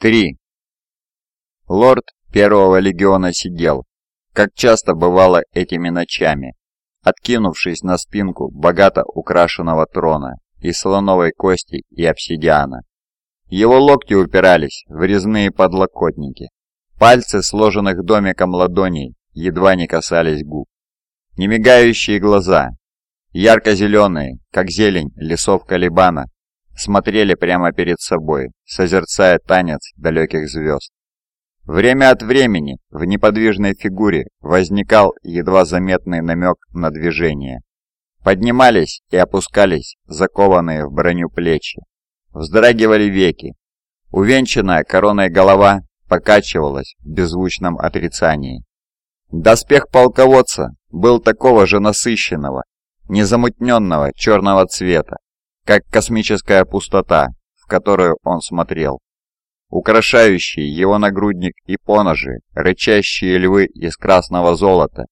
3. Лорд Первого Легиона сидел, как часто бывало этими ночами, откинувшись на спинку богато украшенного трона из слоновой кости и обсидиана. Его локти упирались в резные подлокотники. Пальцы, сложенных домиком ладоней, едва не касались губ. Немигающие глаза, ярко-зеленые, как зелень лесов Калибана, смотрели прямо перед собой, созерцая танец далеких звезд. Время от времени в неподвижной фигуре возникал едва заметный намек на движение. Поднимались и опускались закованные в броню плечи. Вздрагивали веки. Увенчанная короной голова покачивалась в беззвучном отрицании. Доспех полководца был такого же насыщенного, незамутненного черного цвета, как космическая пустота, в которую он смотрел. Украшающие его нагрудник и поножи, рычащие львы из красного золота,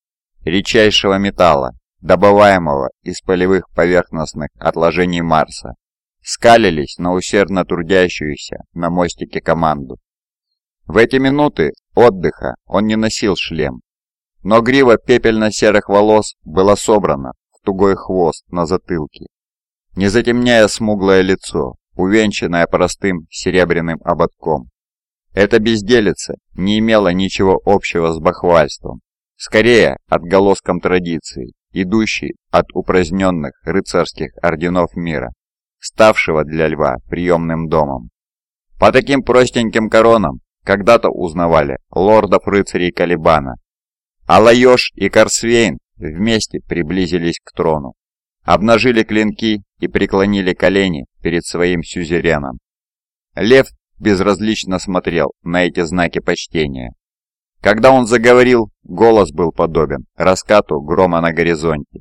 редчайшего металла, добываемого из полевых поверхностных отложений Марса, скалились на усердно трудящуюся на мостике команду. В эти минуты отдыха он не носил шлем, но грива пепельно-серых волос была собрана в тугой хвост на затылке не затемняя смуглое лицо, увенчанное простым серебряным ободком. Эта безделица не имела ничего общего с бахвальством, скорее отголоском традиции, идущей от упраздненных рыцарских орденов мира, ставшего для льва приемным домом. По таким простеньким коронам когда-то узнавали лордов-рыцарей Калибана, а Лайош и Корсвейн вместе приблизились к трону обнажили клинки и преклонили колени перед своим сюзереном. Лев безразлично смотрел на эти знаки почтения. Когда он заговорил, голос был подобен раскату грома на горизонте.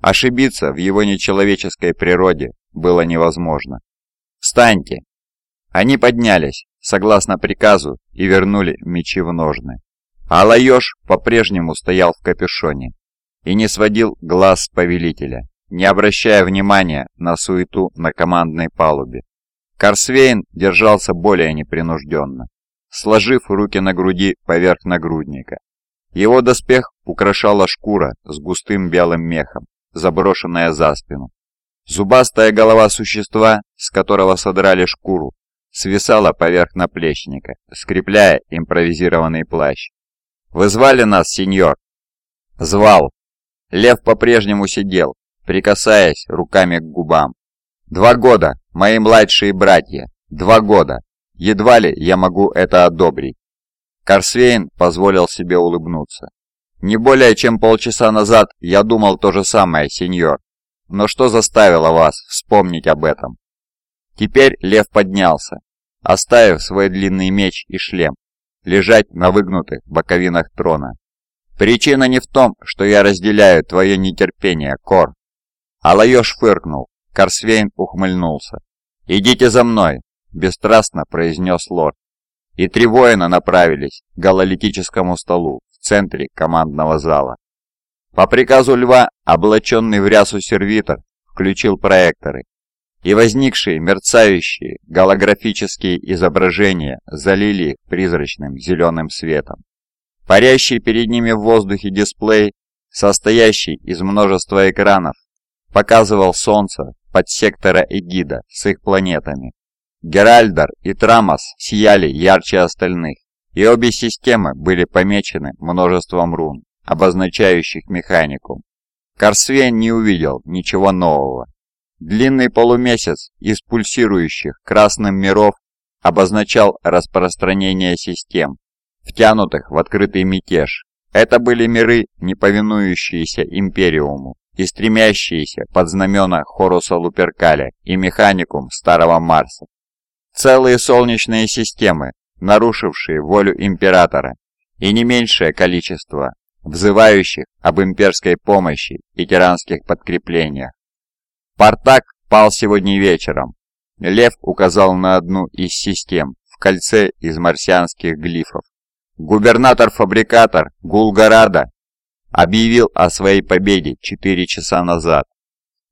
Ошибиться в его нечеловеческой природе было невозможно. «Встаньте!» Они поднялись, согласно приказу, и вернули мечи в ножны. А Лаёш по-прежнему стоял в капюшоне и не сводил глаз с повелителя не обращая внимания на суету на командной палубе. Корсвейн держался более непринужденно, сложив руки на груди поверх нагрудника. Его доспех украшала шкура с густым белым мехом, заброшенная за спину. Зубастая голова существа, с которого содрали шкуру, свисала поверх наплечника, скрепляя импровизированный плащ. «Вы звали нас, сеньор?» «Звал». Лев по-прежнему сидел, прикасаясь руками к губам. «Два года, мои младшие братья, два года. Едва ли я могу это одобрить». Корсвейн позволил себе улыбнуться. «Не более чем полчаса назад я думал то же самое, сеньор. Но что заставило вас вспомнить об этом?» Теперь лев поднялся, оставив свой длинный меч и шлем лежать на выгнутых боковинах трона. «Причина не в том, что я разделяю твое нетерпение, Кор. Алайош фыркнул. Корсвейн ухмыльнулся. «Идите за мной!» – бесстрастно произнес лорд. И три воина направились к гололитическому столу в центре командного зала. По приказу льва, облаченный в рясу сервитор, включил проекторы, и возникшие мерцающие голографические изображения залили их призрачным зеленым светом. Парящий перед ними в воздухе дисплей, состоящий из множества экранов, показывал Солнце под сектора Эгида с их планетами. Геральдар и Трамос сияли ярче остальных, и обе системы были помечены множеством рун, обозначающих механикум. Корсвен не увидел ничего нового. Длинный полумесяц из пульсирующих красным миров обозначал распространение систем, втянутых в открытый мятеж. Это были миры, не повинующиеся Империуму, и стремящиеся под знамена Хоруса Луперкаля и механикум Старого Марса. Целые солнечные системы, нарушившие волю Императора, и не меньшее количество взывающих об имперской помощи и тиранских подкреплениях. Партак пал сегодня вечером. Лев указал на одну из систем в кольце из марсианских глифов. Губернатор-фабрикатор Гулгарада объявил о своей победе четыре часа назад.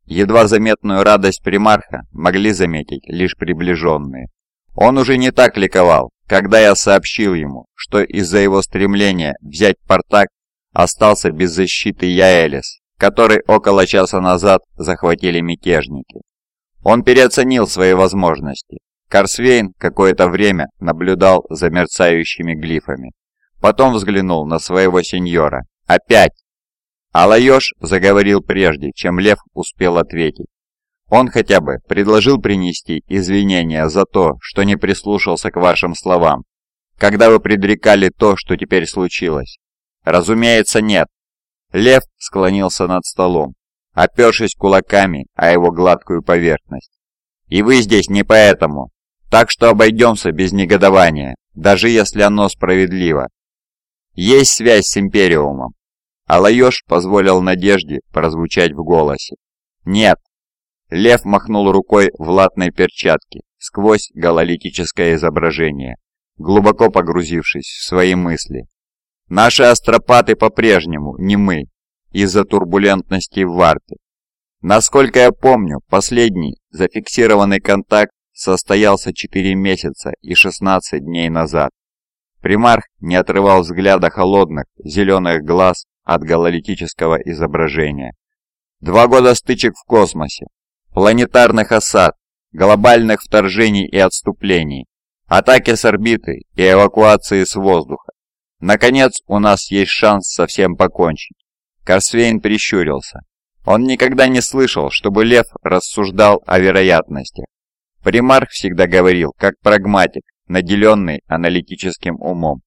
Едва заметную радость примарха могли заметить лишь приближенные. Он уже не так ликовал, когда я сообщил ему, что из-за его стремления взять Партак остался без защиты я Элис, который около часа назад захватили мятежники. Он переоценил свои возможности. Корсвейн какое-то время наблюдал за мерцающими глифами. Потом взглянул на своего сеньора. Опять! Алайош заговорил прежде, чем Лев успел ответить. Он хотя бы предложил принести извинения за то, что не прислушался к вашим словам, когда вы предрекали то, что теперь случилось. Разумеется, нет. Лев склонился над столом, опершись кулаками о его гладкую поверхность. И вы здесь не поэтому, так что обойдемся без негодования, даже если оно справедливо. Есть связь с Империумом. Алайош позволил надежде прозвучать в голосе. Нет, Лев махнул рукой в латной перчатке сквозь гололитическое изображение, глубоко погрузившись в свои мысли. Наши астропаты по-прежнему не мы, из-за турбулентности в варпе. Насколько я помню, последний зафиксированный контакт состоялся 4 месяца и 16 дней назад. Примарх не отрывал взгляда холодных, зеленых глаз от гололитического изображения. Два года стычек в космосе, планетарных осад, глобальных вторжений и отступлений, атаки с орбиты и эвакуации с воздуха. Наконец, у нас есть шанс совсем покончить. Корсвейн прищурился. Он никогда не слышал, чтобы Лев рассуждал о вероятностях. Примарх всегда говорил, как прагматик, наделенный аналитическим умом.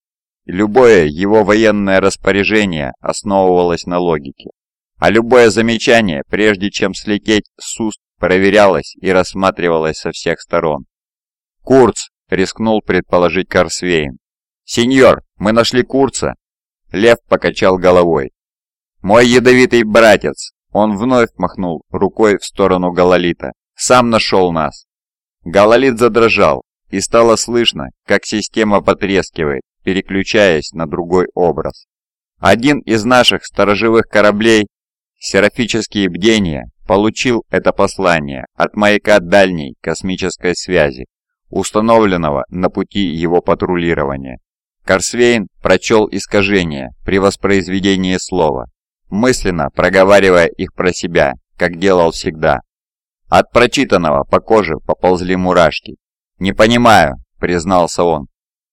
Любое его военное распоряжение основывалось на логике. А любое замечание, прежде чем слететь с уст проверялась и рассматривалась со всех сторон. «Курц!» — рискнул предположить Корсвейн. «Сеньор, мы нашли Курца!» Лев покачал головой. «Мой ядовитый братец!» Он вновь махнул рукой в сторону Галалита. «Сам нашел нас!» Галалит задрожал, и стало слышно, как система потрескивает, переключаясь на другой образ. Один из наших сторожевых кораблей, серафические бдения, получил это послание от маяка дальней космической связи, установленного на пути его патрулирования. Корсвейн прочел искажения при воспроизведении слова, мысленно проговаривая их про себя, как делал всегда. От прочитанного по коже поползли мурашки. «Не понимаю», — признался он.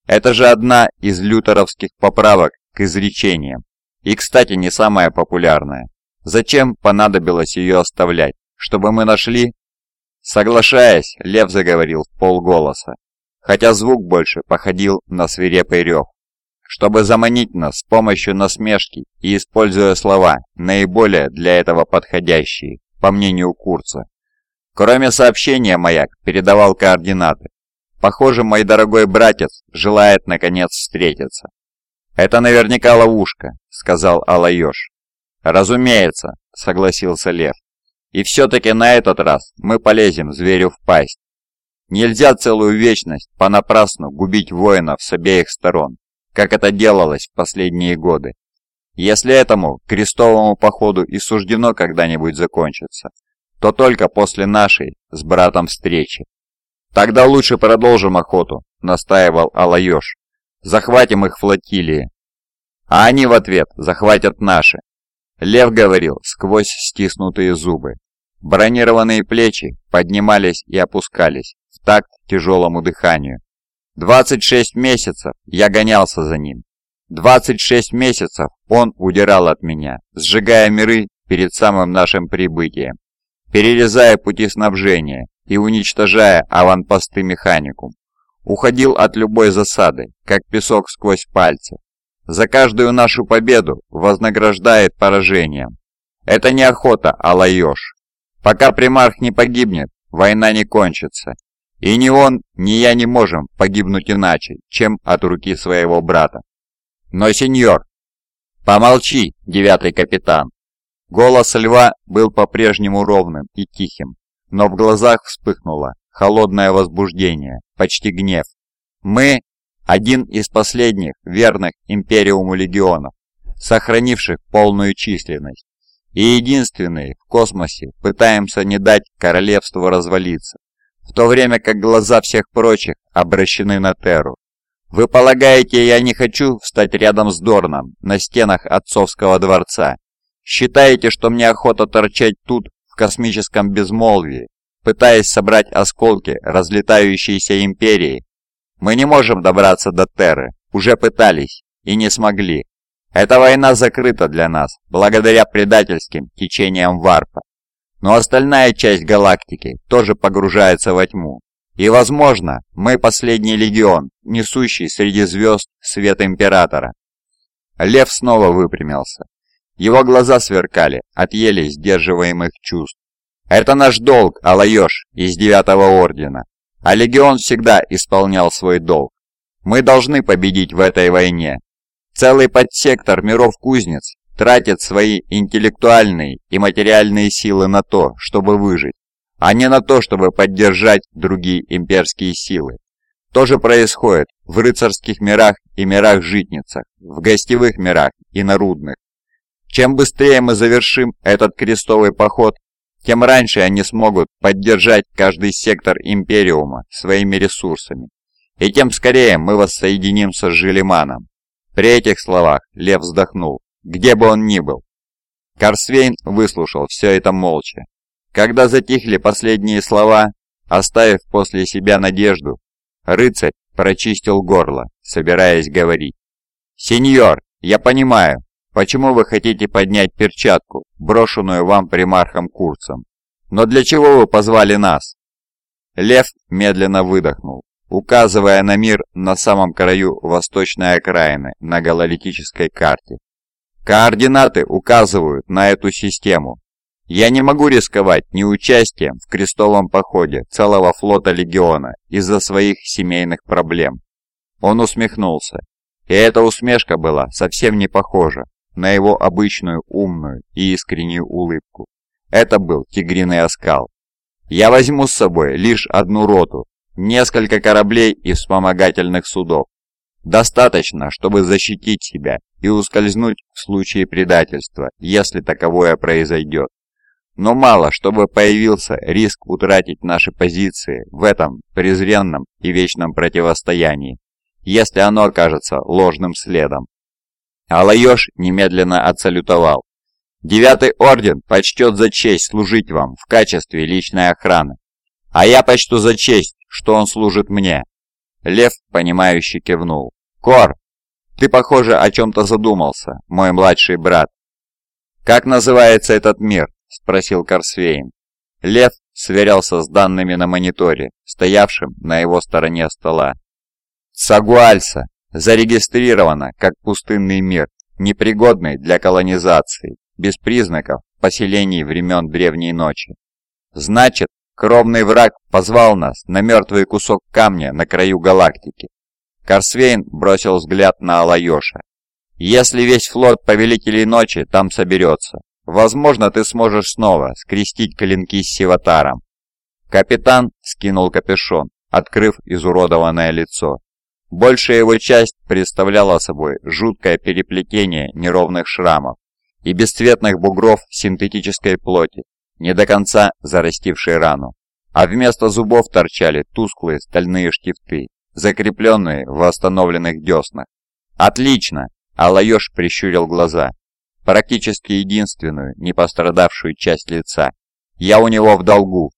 «Это же одна из лютеровских поправок к изречениям. И, кстати, не самая популярная. Зачем понадобилось ее оставлять? Чтобы мы нашли?» Соглашаясь, Лев заговорил в полголоса, хотя звук больше походил на свирепый рев. Чтобы заманить нас с помощью насмешки и используя слова, наиболее для этого подходящие, по мнению Курца. Кроме сообщения, маяк передавал координаты. Похоже, мой дорогой братец желает наконец встретиться. «Это наверняка ловушка», — сказал Алайош. «Разумеется», — согласился Лев. «И все-таки на этот раз мы полезем зверю в пасть. Нельзя целую вечность понапрасну губить воинов с обеих сторон, как это делалось в последние годы. Если этому крестовому походу и суждено когда-нибудь закончиться, то только после нашей с братом встречи. Тогда лучше продолжим охоту, настаивал Алайош. Захватим их флотилии. А они в ответ захватят наши. Лев говорил сквозь стиснутые зубы. Бронированные плечи поднимались и опускались в такт тяжелому дыханию. 26 месяцев я гонялся за ним. 26 месяцев он удирал от меня, сжигая миры перед самым нашим прибытием, перерезая пути снабжения и уничтожая аванпосты механикум. Уходил от любой засады, как песок сквозь пальцы, за каждую нашу победу вознаграждает поражением. Это не охота, а лаешь. Пока примарх не погибнет, война не кончится. И ни он, ни я не можем погибнуть иначе, чем от руки своего брата. Но, сеньор, помолчи, девятый капитан. Голос льва был по-прежнему ровным и тихим, но в глазах вспыхнуло холодное возбуждение, почти гнев. Мы один из последних верных Империуму легионов, сохранивших полную численность. И единственные в космосе пытаемся не дать королевству развалиться, в то время как глаза всех прочих обращены на Терру. Вы полагаете, я не хочу встать рядом с Дорном на стенах отцовского дворца? Считаете, что мне охота торчать тут, в космическом безмолвии, пытаясь собрать осколки разлетающейся империи? Мы не можем добраться до Терры, уже пытались и не смогли. Эта война закрыта для нас, благодаря предательским течениям Варпа. Но остальная часть галактики тоже погружается во тьму. И, возможно, мы последний легион, несущий среди звезд свет Императора. Лев снова выпрямился. Его глаза сверкали от еле сдерживаемых чувств. Это наш долг, Алайош, из Девятого Ордена. А Легион всегда исполнял свой долг. Мы должны победить в этой войне. Целый подсектор миров кузнец тратит свои интеллектуальные и материальные силы на то, чтобы выжить, а не на то, чтобы поддержать другие имперские силы. То же происходит в рыцарских мирах и мирах-житницах, в гостевых мирах и нарудных. Чем быстрее мы завершим этот крестовый поход, тем раньше они смогут поддержать каждый сектор Империума своими ресурсами, и тем скорее мы воссоединимся с Желиманом. При этих словах Лев вздохнул, где бы он ни был. Корсвейн выслушал все это молча. Когда затихли последние слова, оставив после себя надежду, рыцарь прочистил горло, собираясь говорить. «Сеньор, я понимаю, Почему вы хотите поднять перчатку, брошенную вам примархом Курцем? Но для чего вы позвали нас?» Лев медленно выдохнул, указывая на мир на самом краю восточной окраины на гололитической карте. «Координаты указывают на эту систему. Я не могу рисковать ни участием в крестовом походе целого флота Легиона из-за своих семейных проблем». Он усмехнулся, и эта усмешка была совсем не похожа на его обычную умную и искреннюю улыбку. Это был тигриный оскал. «Я возьму с собой лишь одну роту, несколько кораблей и вспомогательных судов. Достаточно, чтобы защитить себя и ускользнуть в случае предательства, если таковое произойдет. Но мало, чтобы появился риск утратить наши позиции в этом презренном и вечном противостоянии, если оно окажется ложным следом. Алайош немедленно отсалютовал. «Девятый орден почтет за честь служить вам в качестве личной охраны. А я почту за честь, что он служит мне». Лев, понимающе кивнул. «Кор, ты, похоже, о чем-то задумался, мой младший брат». «Как называется этот мир?» – спросил Корсвейн. Лев сверялся с данными на мониторе, стоявшим на его стороне стола. «Сагуальса!» Зарегистрировано как пустынный мир, непригодный для колонизации, без признаков поселений времен Древней Ночи. Значит, кровный враг позвал нас на мертвый кусок камня на краю галактики. Корсвейн бросил взгляд на Алайоша. «Если весь флот Повелителей Ночи там соберется, возможно, ты сможешь снова скрестить клинки с Сиватаром». Капитан скинул капюшон, открыв изуродованное лицо. Большая его часть представляла собой жуткое переплетение неровных шрамов и бесцветных бугров синтетической плоти, не до конца зарастившей рану. А вместо зубов торчали тусклые стальные штифты, закрепленные в восстановленных деснах. «Отлично!» – Алайош прищурил глаза. Практически единственную, не пострадавшую часть лица. «Я у него в долгу!»